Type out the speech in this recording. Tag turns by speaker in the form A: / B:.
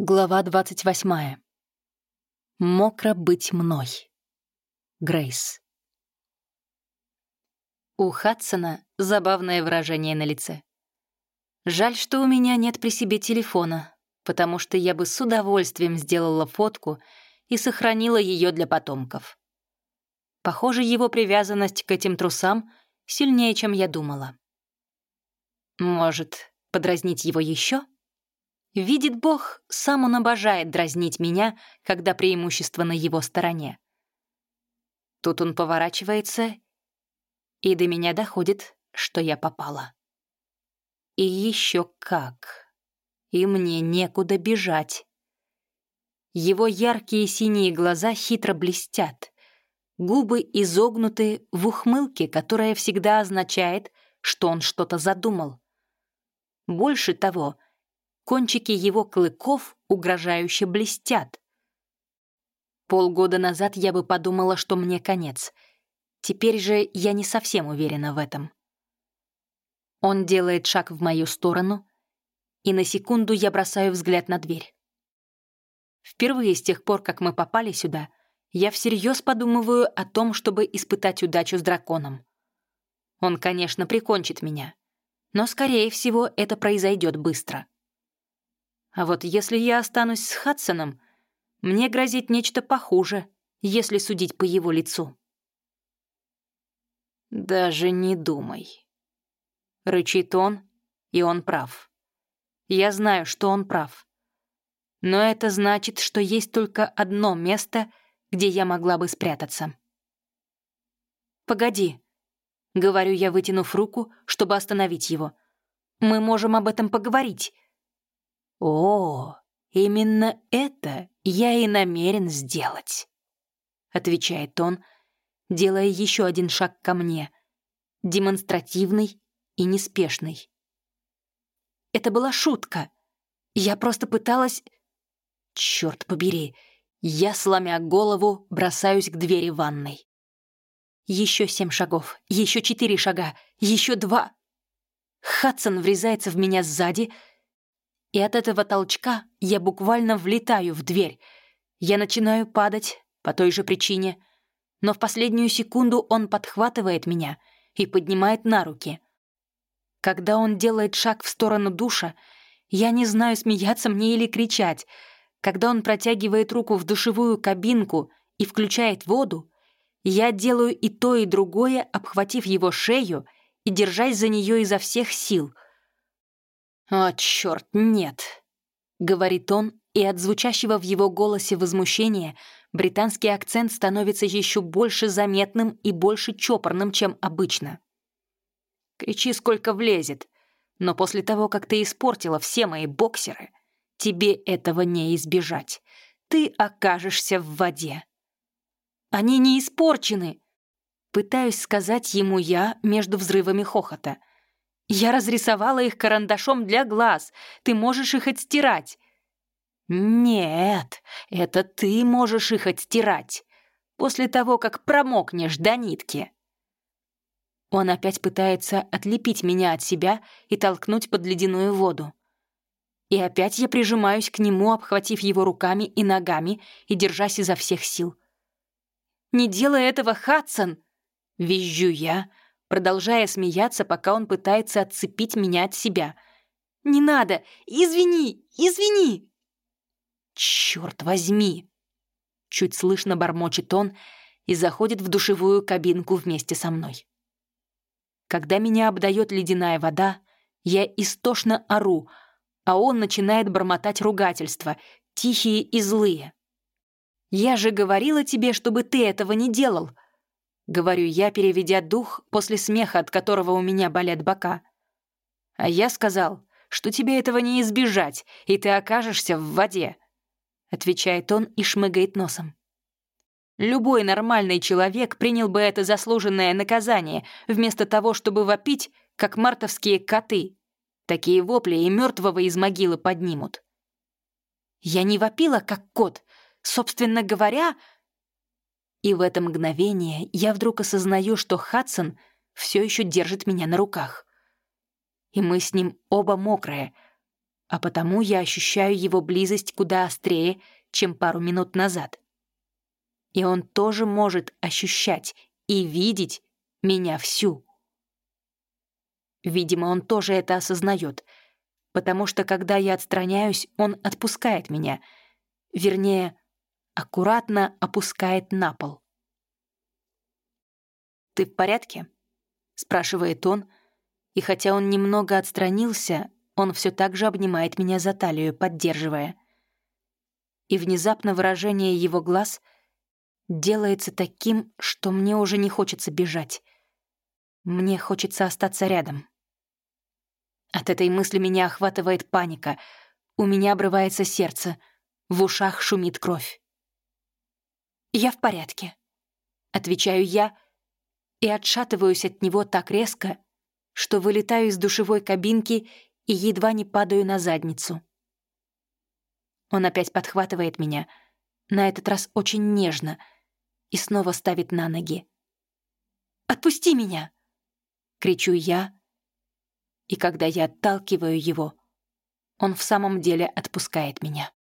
A: Глава 28. Мокро быть мной. Грейс. У Хадсона забавное выражение на лице. Жаль, что у меня нет при себе телефона, потому что я бы с удовольствием сделала фотку и сохранила ее для потомков. Похоже, его привязанность к этим трусам сильнее, чем я думала. Может, подразнить его еще? Видит Бог, сам он обожает дразнить меня, когда преимущество на его стороне. Тут он поворачивается, и до меня доходит, что я попала. И еще как. И мне некуда бежать. Его яркие синие глаза хитро блестят, губы изогнуты в ухмылке, которая всегда означает, что он что-то задумал. Больше того — Кончики его клыков угрожающе блестят. Полгода назад я бы подумала, что мне конец. Теперь же я не совсем уверена в этом. Он делает шаг в мою сторону, и на секунду я бросаю взгляд на дверь. Впервые с тех пор, как мы попали сюда, я всерьез подумываю о том, чтобы испытать удачу с драконом. Он, конечно, прикончит меня, но, скорее всего, это произойдет быстро. А вот если я останусь с Хадсоном, мне грозит нечто похуже, если судить по его лицу. «Даже не думай», — рычит он, и он прав. Я знаю, что он прав. Но это значит, что есть только одно место, где я могла бы спрятаться. «Погоди», — говорю я, вытянув руку, чтобы остановить его. «Мы можем об этом поговорить. «О, именно это я и намерен сделать», — отвечает он, делая еще один шаг ко мне, демонстративный и неспешный. «Это была шутка. Я просто пыталась...» «Черт побери!» Я, сломя голову, бросаюсь к двери ванной. Еще семь шагов, еще четыре шага, еще два. Хадсон врезается в меня сзади — и от этого толчка я буквально влетаю в дверь. Я начинаю падать по той же причине, но в последнюю секунду он подхватывает меня и поднимает на руки. Когда он делает шаг в сторону душа, я не знаю, смеяться мне или кричать. Когда он протягивает руку в душевую кабинку и включает воду, я делаю и то, и другое, обхватив его шею и держась за нее изо всех сил — «О, черт, нет!» — говорит он, и от звучащего в его голосе возмущения британский акцент становится еще больше заметным и больше чопорным, чем обычно. «Кричи, сколько влезет, но после того, как ты испортила все мои боксеры, тебе этого не избежать. Ты окажешься в воде». «Они не испорчены!» Пытаюсь сказать ему я между взрывами хохота — я разрисовала их карандашом для глаз. Ты можешь их отстирать». «Нет, это ты можешь их отстирать. После того, как промокнешь до нитки». Он опять пытается отлепить меня от себя и толкнуть под ледяную воду. И опять я прижимаюсь к нему, обхватив его руками и ногами и держась изо всех сил. «Не делай этого, Хадсон!» — визжу я, продолжая смеяться, пока он пытается отцепить меня от себя. «Не надо! Извини! Извини!» «Чёрт возьми!» Чуть слышно бормочет он и заходит в душевую кабинку вместе со мной. Когда меня обдает ледяная вода, я истошно ору, а он начинает бормотать ругательства, тихие и злые. «Я же говорила тебе, чтобы ты этого не делал!» Говорю я, переведя дух после смеха, от которого у меня болят бока. А я сказал, что тебе этого не избежать, и ты окажешься в воде. Отвечает он и шмыгает носом. Любой нормальный человек принял бы это заслуженное наказание, вместо того, чтобы вопить, как мартовские коты. Такие вопли и мертвого из могилы поднимут. Я не вопила, как кот. Собственно говоря, и в это мгновение я вдруг осознаю, что Хадсон все еще держит меня на руках. И мы с ним оба мокрые. а потому я ощущаю его близость куда острее, чем пару минут назад. И он тоже может ощущать и видеть меня всю. Видимо, он тоже это осознает, потому что, когда я отстраняюсь, он отпускает меня, вернее, аккуратно опускает на пол. «Ты в порядке?» — спрашивает он, и хотя он немного отстранился, он все так же обнимает меня за талию, поддерживая. И внезапно выражение его глаз делается таким, что мне уже не хочется бежать. Мне хочется остаться рядом. От этой мысли меня охватывает паника. У меня обрывается сердце. В ушах шумит кровь. «Я в порядке», — отвечаю я и отшатываюсь от него так резко, что вылетаю из душевой кабинки и едва не падаю на задницу. Он опять подхватывает меня, на этот раз очень нежно, и снова ставит на ноги. «Отпусти меня!» — кричу я, и когда я отталкиваю его, он в самом деле отпускает меня.